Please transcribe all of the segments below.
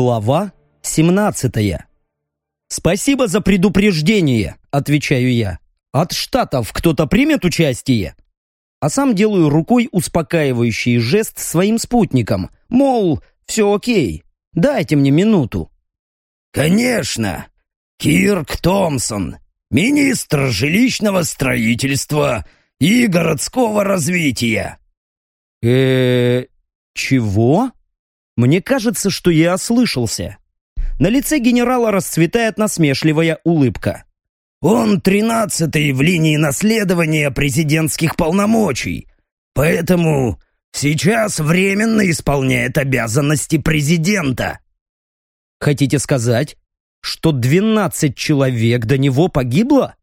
Глава 17 «Спасибо за предупреждение», — отвечаю я. «От штатов кто-то примет участие?» А сам делаю рукой успокаивающий жест своим спутникам, мол, все окей, дайте мне минуту. «Конечно! Кирк Томпсон, министр жилищного строительства и городского развития!» э чего?» Мне кажется, что я ослышался. На лице генерала расцветает насмешливая улыбка. «Он тринадцатый в линии наследования президентских полномочий, поэтому сейчас временно исполняет обязанности президента». «Хотите сказать, что двенадцать человек до него погибло?»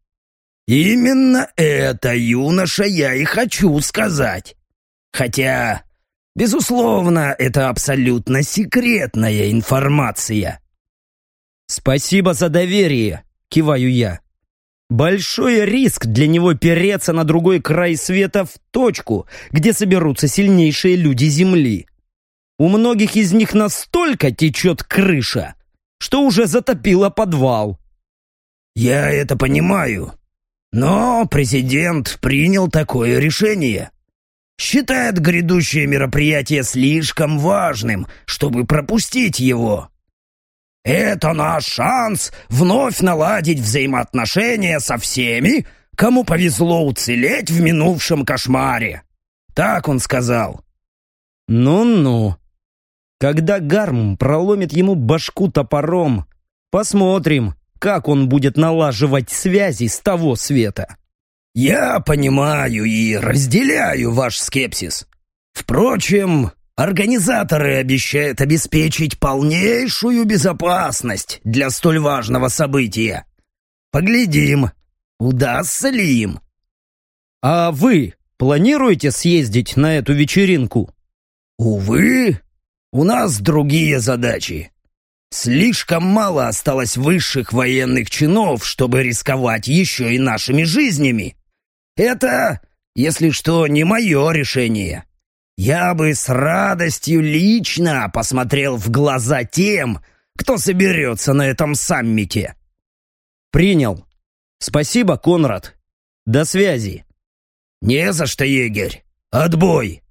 «Именно это, юноша, я и хочу сказать. Хотя Безусловно, это абсолютно секретная информация. Спасибо за доверие, киваю я. Большой риск для него переться на другой край света в точку, где соберутся сильнейшие люди Земли. У многих из них настолько течет крыша, что уже затопило подвал. Я это понимаю, но президент принял такое решение считает грядущее мероприятие слишком важным, чтобы пропустить его. Это наш шанс вновь наладить взаимоотношения со всеми, кому повезло уцелеть в минувшем кошмаре. Так он сказал. Ну-ну. Когда Гарм проломит ему башку топором, посмотрим, как он будет налаживать связи с того света. «Я понимаю и разделяю ваш скепсис. Впрочем, организаторы обещают обеспечить полнейшую безопасность для столь важного события. Поглядим, удастся ли им». «А вы планируете съездить на эту вечеринку?» «Увы, у нас другие задачи. Слишком мало осталось высших военных чинов, чтобы рисковать еще и нашими жизнями. Это, если что, не мое решение. Я бы с радостью лично посмотрел в глаза тем, кто соберется на этом саммите. Принял. Спасибо, Конрад. До связи. Не за что, егерь. Отбой.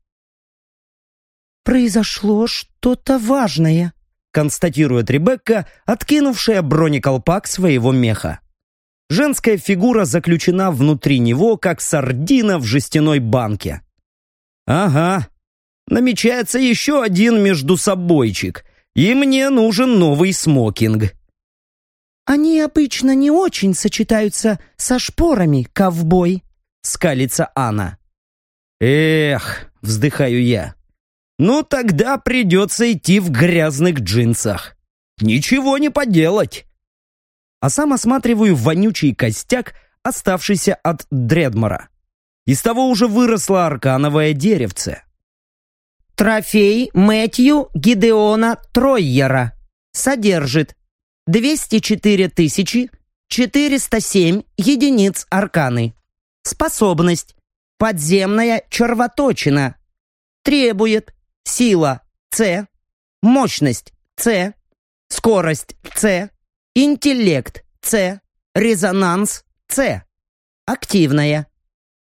Произошло что-то важное, констатирует Ребекка, откинувшая бронеколпак своего меха. Женская фигура заключена внутри него, как сардина в жестяной банке. Ага, намечается еще один между собойчик, и мне нужен новый смокинг. «Они обычно не очень сочетаются со шпорами, ковбой», — скалится Анна. «Эх», — вздыхаю я, — «ну тогда придется идти в грязных джинсах. Ничего не поделать» а сам осматриваю вонючий костяк, оставшийся от Дредмора. Из того уже выросло аркановое деревце. Трофей Мэтью Гидеона Тройера содержит 204 407 единиц арканы. Способность подземная червоточина. Требует сила С, мощность С, скорость С, Интеллект – С. Резонанс – С. Активная.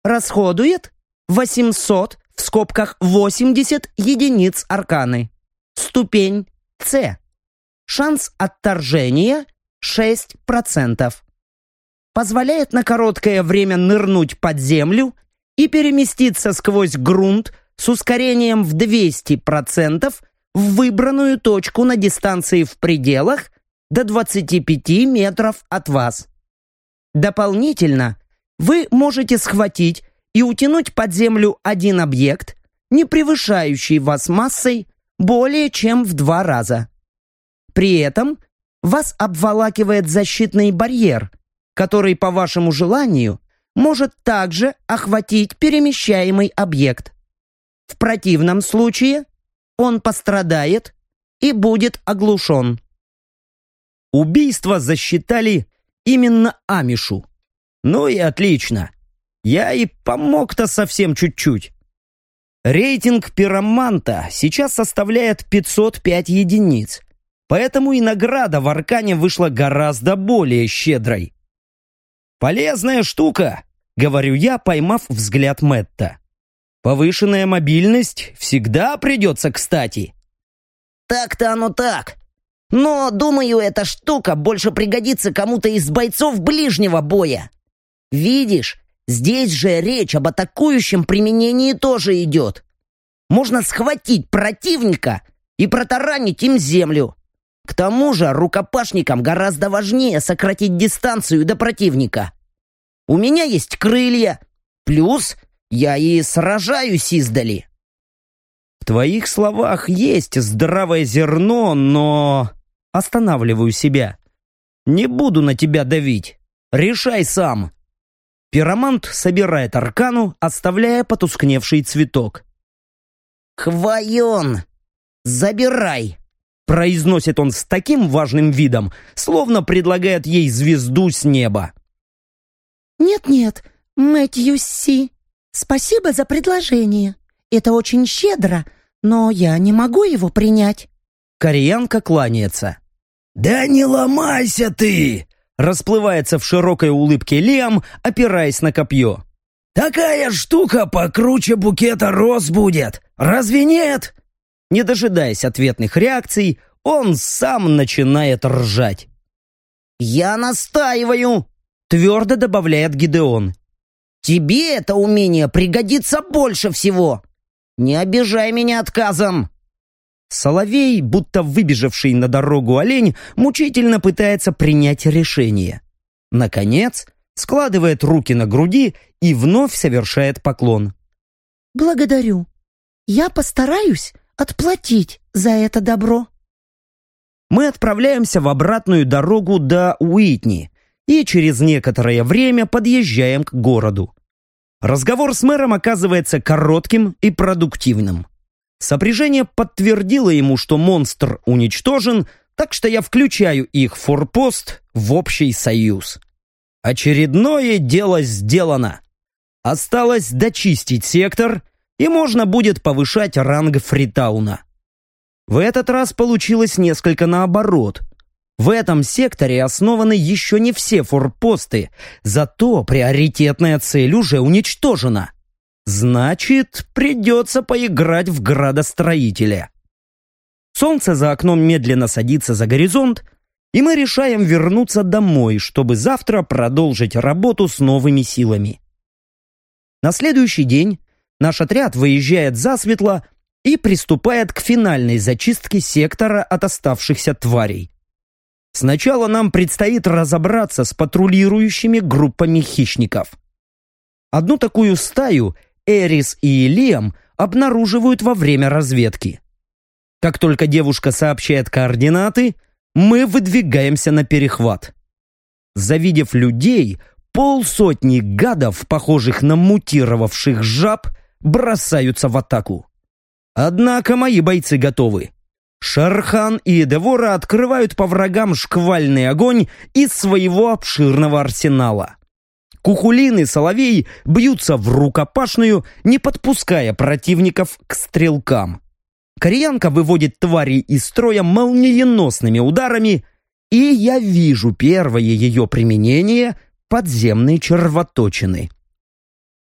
Расходует 800 в скобках 80 единиц арканы. Ступень С. Шанс отторжения 6%. Позволяет на короткое время нырнуть под землю и переместиться сквозь грунт с ускорением в 200% в выбранную точку на дистанции в пределах до 25 метров от вас. Дополнительно вы можете схватить и утянуть под землю один объект, не превышающий вас массой более чем в два раза. При этом вас обволакивает защитный барьер, который по вашему желанию может также охватить перемещаемый объект. В противном случае он пострадает и будет оглушен. Убийство засчитали именно Амишу. Ну и отлично. Я и помог-то совсем чуть-чуть. Рейтинг пироманта сейчас составляет 505 единиц. Поэтому и награда в Аркане вышла гораздо более щедрой. «Полезная штука», — говорю я, поймав взгляд Мэтта. «Повышенная мобильность всегда придется кстати». «Так-то оно так. Но, думаю, эта штука больше пригодится кому-то из бойцов ближнего боя. Видишь, здесь же речь об атакующем применении тоже идет. Можно схватить противника и протаранить им землю. К тому же рукопашникам гораздо важнее сократить дистанцию до противника. У меня есть крылья, плюс я и сражаюсь издали. В твоих словах есть здравое зерно, но... Останавливаю себя. Не буду на тебя давить. Решай сам. Пиромант собирает аркану, оставляя потускневший цветок. «Хвоен! Забирай!» Произносит он с таким важным видом, словно предлагает ей звезду с неба. «Нет-нет, Мэтью Си, спасибо за предложение. Это очень щедро, но я не могу его принять». Кореянка кланяется. «Да не ломайся ты!» Расплывается в широкой улыбке Лиам, опираясь на копье. «Такая штука покруче букета роз будет! Разве нет?» Не дожидаясь ответных реакций, он сам начинает ржать. «Я настаиваю!» — твердо добавляет Гидеон. «Тебе это умение пригодится больше всего! Не обижай меня отказом!» Соловей, будто выбежавший на дорогу олень, мучительно пытается принять решение. Наконец, складывает руки на груди и вновь совершает поклон. «Благодарю. Я постараюсь отплатить за это добро». Мы отправляемся в обратную дорогу до Уитни и через некоторое время подъезжаем к городу. Разговор с мэром оказывается коротким и продуктивным. Сопряжение подтвердило ему, что монстр уничтожен, так что я включаю их форпост в общий союз. Очередное дело сделано. Осталось дочистить сектор, и можно будет повышать ранг Фритауна. В этот раз получилось несколько наоборот. В этом секторе основаны еще не все форпосты, зато приоритетная цель уже уничтожена. Значит, придется поиграть в градостроителя. Солнце за окном медленно садится за горизонт, и мы решаем вернуться домой, чтобы завтра продолжить работу с новыми силами. На следующий день наш отряд выезжает засветло и приступает к финальной зачистке сектора от оставшихся тварей. Сначала нам предстоит разобраться с патрулирующими группами хищников. Одну такую стаю Эрис и Лиам обнаруживают во время разведки. Как только девушка сообщает координаты, мы выдвигаемся на перехват. Завидев людей, полсотни гадов, похожих на мутировавших жаб, бросаются в атаку. Однако мои бойцы готовы. Шархан и Девора открывают по врагам шквальный огонь из своего обширного арсенала. Кухулин и Соловей бьются в рукопашную, не подпуская противников к стрелкам. Кореянка выводит тварей из строя молниеносными ударами, и я вижу первое ее применение — подземной червоточины.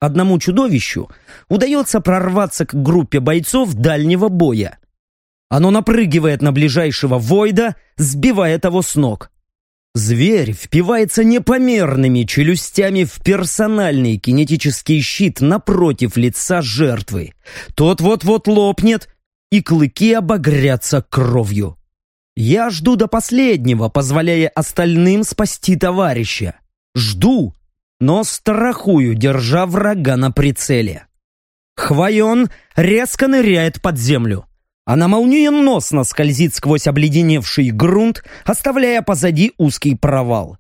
Одному чудовищу удается прорваться к группе бойцов дальнего боя. Оно напрыгивает на ближайшего Войда, сбивая того с ног. Зверь впивается непомерными челюстями в персональный кинетический щит напротив лица жертвы. Тот вот-вот лопнет, и клыки обогрятся кровью. Я жду до последнего, позволяя остальным спасти товарища. Жду, но страхую, держа врага на прицеле. Хвоен резко ныряет под землю. Она молниеносно скользит сквозь обледеневший грунт, оставляя позади узкий провал.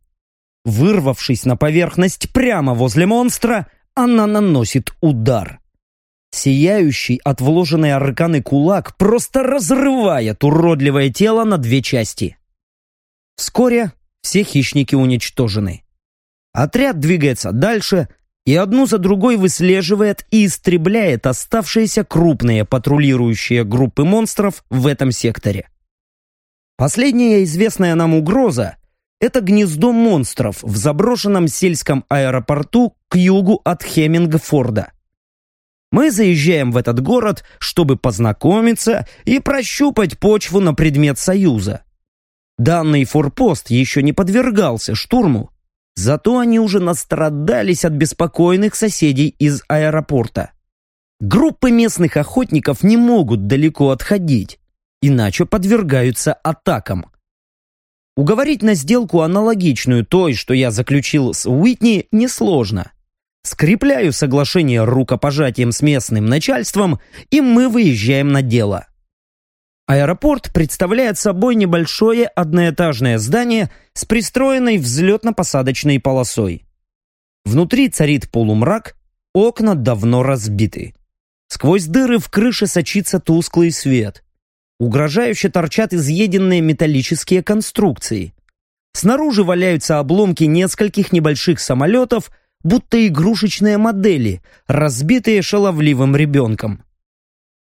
Вырвавшись на поверхность прямо возле монстра, она наносит удар. Сияющий от вложенной арканы кулак просто разрывает уродливое тело на две части. Вскоре все хищники уничтожены. Отряд двигается дальше, и одну за другой выслеживает и истребляет оставшиеся крупные патрулирующие группы монстров в этом секторе. Последняя известная нам угроза – это гнездо монстров в заброшенном сельском аэропорту к югу от Хемингфорда. Мы заезжаем в этот город, чтобы познакомиться и прощупать почву на предмет союза. Данный форпост еще не подвергался штурму, зато они уже настрадались от беспокойных соседей из аэропорта. Группы местных охотников не могут далеко отходить, иначе подвергаются атакам. Уговорить на сделку аналогичную той, что я заключил с Уитни, несложно. Скрепляю соглашение рукопожатием с местным начальством, и мы выезжаем на дело. Аэропорт представляет собой небольшое одноэтажное здание с пристроенной взлетно-посадочной полосой. Внутри царит полумрак, окна давно разбиты. Сквозь дыры в крыше сочится тусклый свет. Угрожающе торчат изъеденные металлические конструкции. Снаружи валяются обломки нескольких небольших самолетов, будто игрушечные модели, разбитые шаловливым ребенком.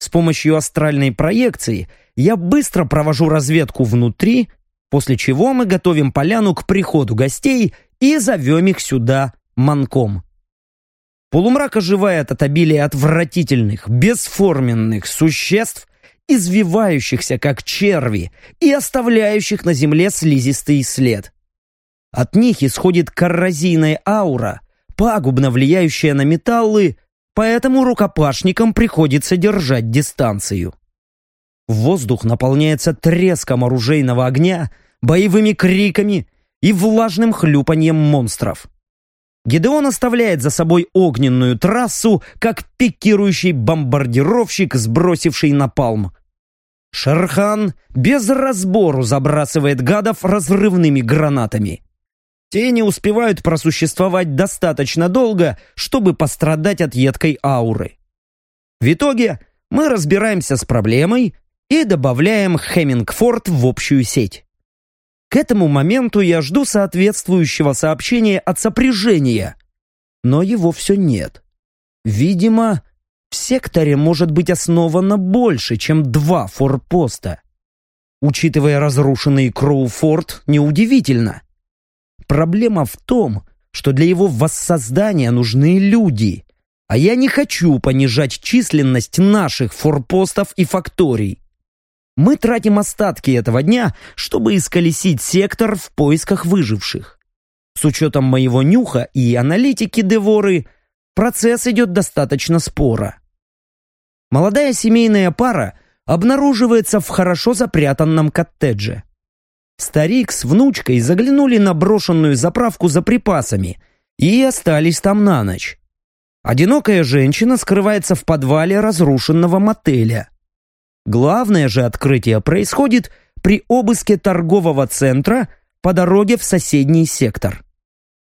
С помощью астральной проекции я быстро провожу разведку внутри, после чего мы готовим поляну к приходу гостей и зовем их сюда манком. Полумрак оживает от обилия отвратительных, бесформенных существ, извивающихся как черви и оставляющих на земле слизистый след. От них исходит коррозийная аура, пагубно влияющая на металлы, поэтому рукопашникам приходится держать дистанцию. Воздух наполняется треском оружейного огня, боевыми криками и влажным хлюпаньем монстров. Гедеон оставляет за собой огненную трассу, как пикирующий бомбардировщик, сбросивший напалм. Шерхан без разбору забрасывает гадов разрывными гранатами. Те не успевают просуществовать достаточно долго, чтобы пострадать от едкой ауры. В итоге мы разбираемся с проблемой и добавляем Хеммингфорд в общую сеть. К этому моменту я жду соответствующего сообщения от сопряжения, но его все нет. Видимо, в секторе может быть основано больше, чем два форпоста. Учитывая разрушенный Кроуфорд, неудивительно. Проблема в том, что для его воссоздания нужны люди, а я не хочу понижать численность наших форпостов и факторий. Мы тратим остатки этого дня, чтобы исколесить сектор в поисках выживших. С учетом моего нюха и аналитики Деворы, процесс идет достаточно споро. Молодая семейная пара обнаруживается в хорошо запрятанном коттедже. Старик с внучкой заглянули на брошенную заправку за припасами и остались там на ночь. Одинокая женщина скрывается в подвале разрушенного мотеля. Главное же открытие происходит при обыске торгового центра по дороге в соседний сектор.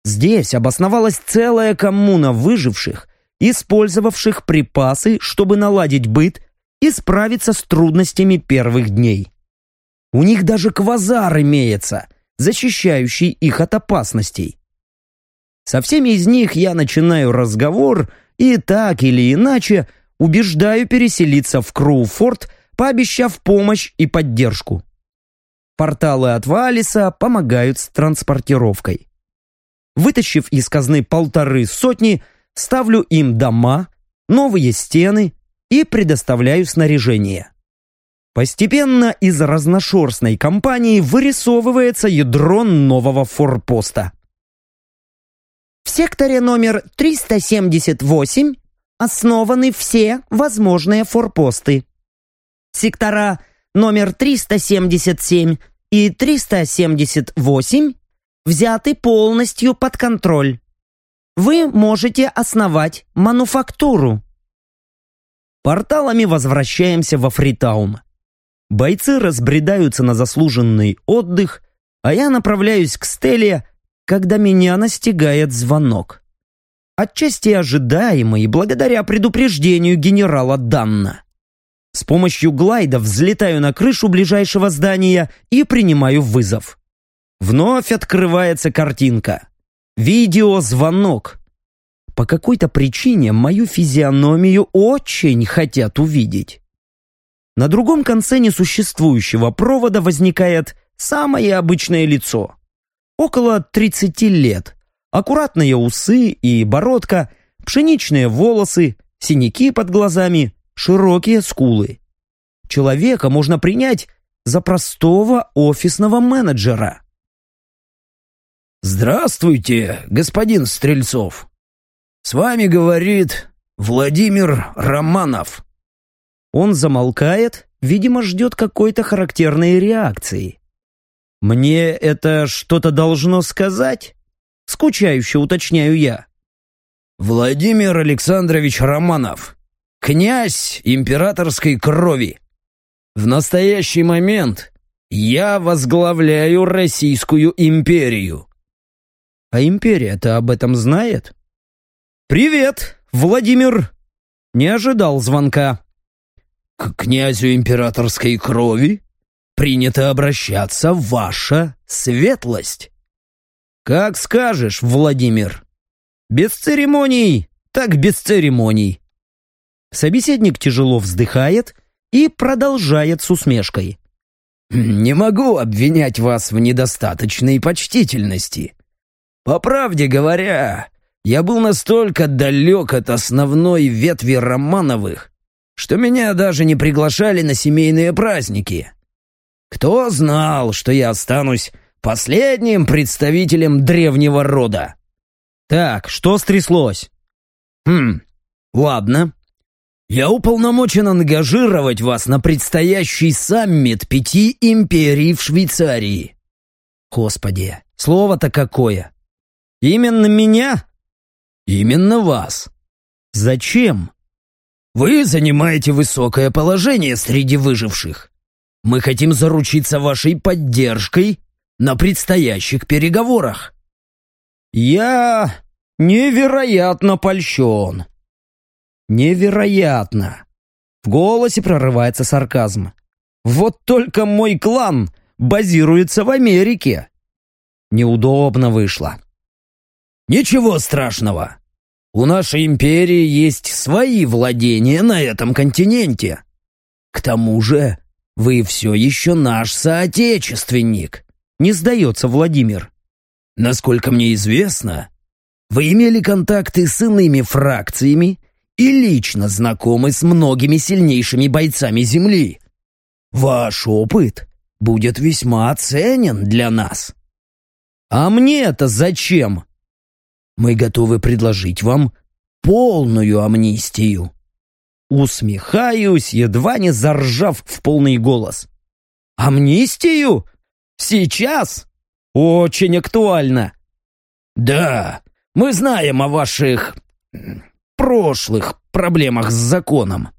Здесь обосновалась целая коммуна выживших, использовавших припасы, чтобы наладить быт и справиться с трудностями первых дней. У них даже квазар имеется, защищающий их от опасностей. Со всеми из них я начинаю разговор и так или иначе убеждаю переселиться в Кроуфорд, пообещав помощь и поддержку. Порталы от Валиса помогают с транспортировкой. Вытащив из казны полторы сотни, ставлю им дома, новые стены и предоставляю снаряжение. Постепенно из разношерстной компании вырисовывается ядро нового форпоста. В секторе номер 378 основаны все возможные форпосты. Сектора номер 377 и 378 взяты полностью под контроль. Вы можете основать мануфактуру. Порталами возвращаемся во Фритаун. Бойцы разбредаются на заслуженный отдых, а я направляюсь к Стелле, когда меня настигает звонок. Отчасти ожидаемый благодаря предупреждению генерала Данна. С помощью глайда взлетаю на крышу ближайшего здания и принимаю вызов. Вновь открывается картинка. Видеозвонок. По какой-то причине мою физиономию очень хотят увидеть. На другом конце несуществующего провода возникает самое обычное лицо. Около 30 лет. Аккуратные усы и бородка, пшеничные волосы, синяки под глазами, широкие скулы. Человека можно принять за простого офисного менеджера. «Здравствуйте, господин Стрельцов. С вами говорит Владимир Романов». Он замолкает, видимо, ждет какой-то характерной реакции. «Мне это что-то должно сказать?» Скучающе уточняю я. «Владимир Александрович Романов, князь императорской крови. В настоящий момент я возглавляю Российскую империю». «А империя-то об этом знает?» «Привет, Владимир!» Не ожидал звонка. «К князю императорской крови принято обращаться ваша светлость». «Как скажешь, Владимир. Без церемоний, так без церемоний». Собеседник тяжело вздыхает и продолжает с усмешкой. «Не могу обвинять вас в недостаточной почтительности. По правде говоря, я был настолько далек от основной ветви Романовых, что меня даже не приглашали на семейные праздники. Кто знал, что я останусь последним представителем древнего рода? Так, что стряслось? Хм, ладно. Я уполномочен ангажировать вас на предстоящий саммит пяти империй в Швейцарии. Господи, слово-то какое! Именно меня? Именно вас. Зачем? Вы занимаете высокое положение среди выживших. Мы хотим заручиться вашей поддержкой на предстоящих переговорах. Я невероятно польщен. Невероятно. В голосе прорывается сарказм. Вот только мой клан базируется в Америке. Неудобно вышло. Ничего страшного. У нашей империи есть свои владения на этом континенте. К тому же вы все еще наш соотечественник. Не сдается Владимир. Насколько мне известно, вы имели контакты с иными фракциями и лично знакомы с многими сильнейшими бойцами Земли. Ваш опыт будет весьма ценен для нас. А мне это зачем? Мы готовы предложить вам полную амнистию». Усмехаюсь, едва не заржав в полный голос. «Амнистию? Сейчас? Очень актуально!» «Да, мы знаем о ваших прошлых проблемах с законом.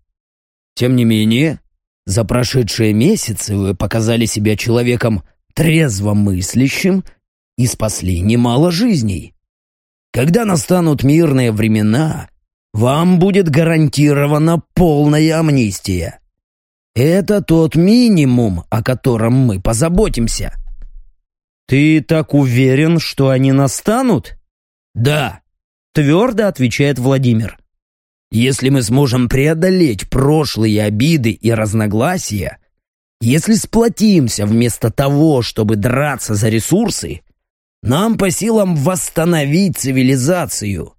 Тем не менее, за прошедшие месяцы вы показали себя человеком трезвомыслящим и спасли немало жизней. Когда настанут мирные времена, вам будет гарантирована полная амнистия. Это тот минимум, о котором мы позаботимся. Ты так уверен, что они настанут? Да, твердо отвечает Владимир. Если мы сможем преодолеть прошлые обиды и разногласия, если сплотимся вместо того, чтобы драться за ресурсы, нам по силам восстановить цивилизацию.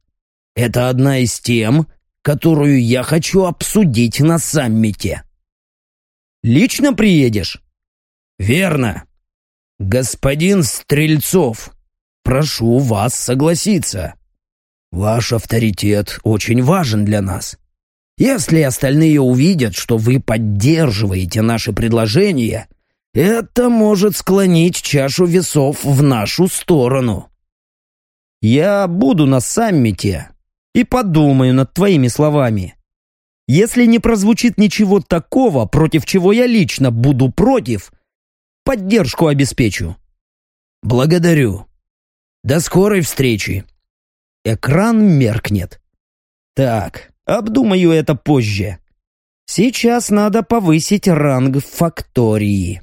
Это одна из тем, которую я хочу обсудить на саммите. Лично приедешь? Верно. Господин Стрельцов, прошу вас согласиться. Ваш авторитет очень важен для нас. Если остальные увидят, что вы поддерживаете наши предложения, это может склонить чашу весов в нашу сторону. Я буду на саммите и подумаю над твоими словами. Если не прозвучит ничего такого, против чего я лично буду против, поддержку обеспечу. Благодарю. До скорой встречи. Экран меркнет. Так, обдумаю это позже. Сейчас надо повысить ранг фактории.